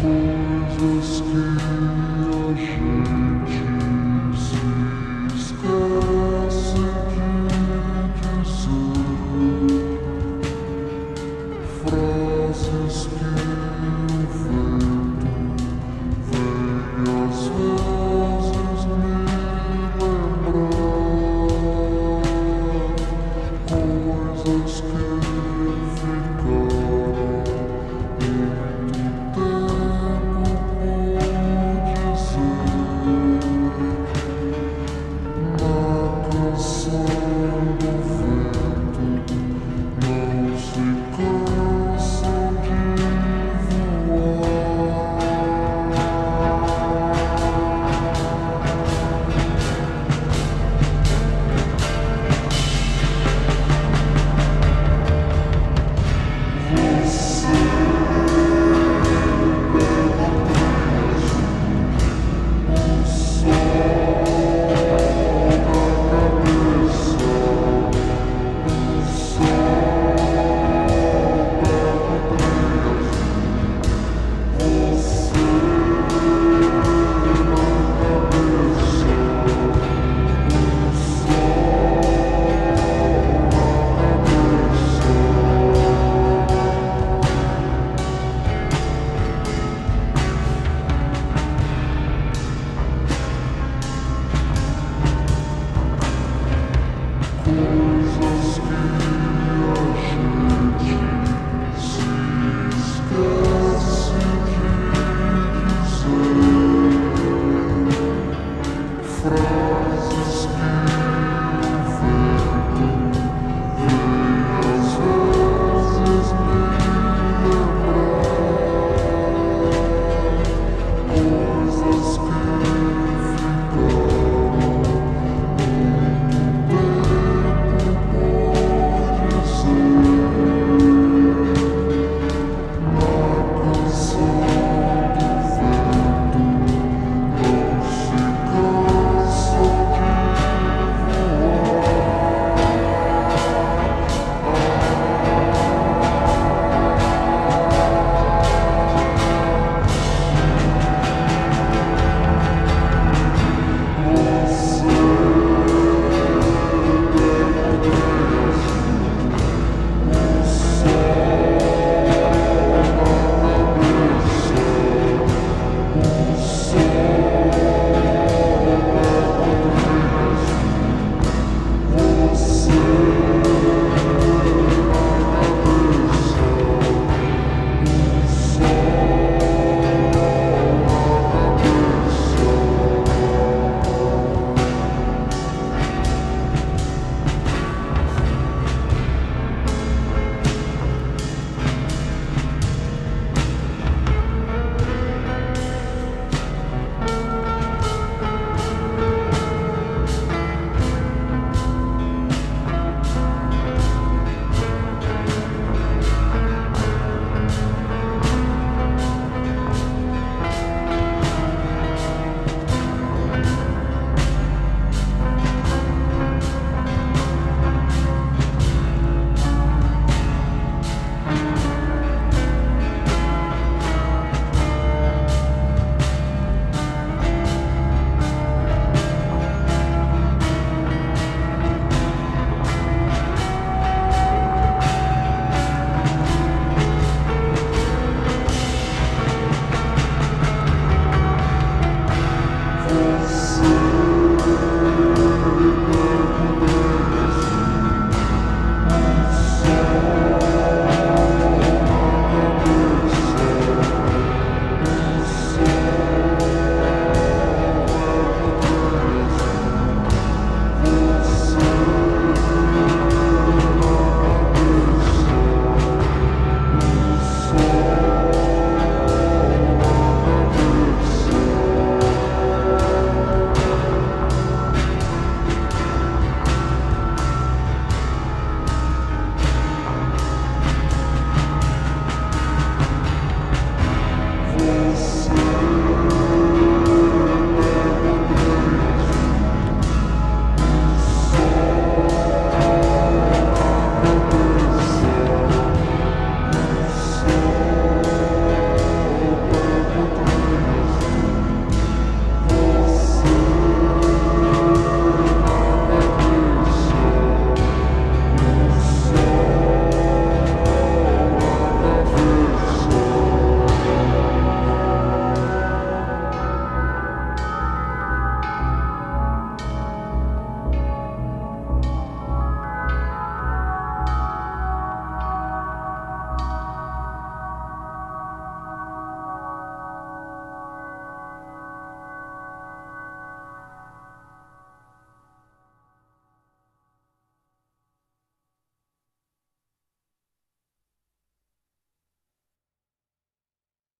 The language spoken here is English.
coisas que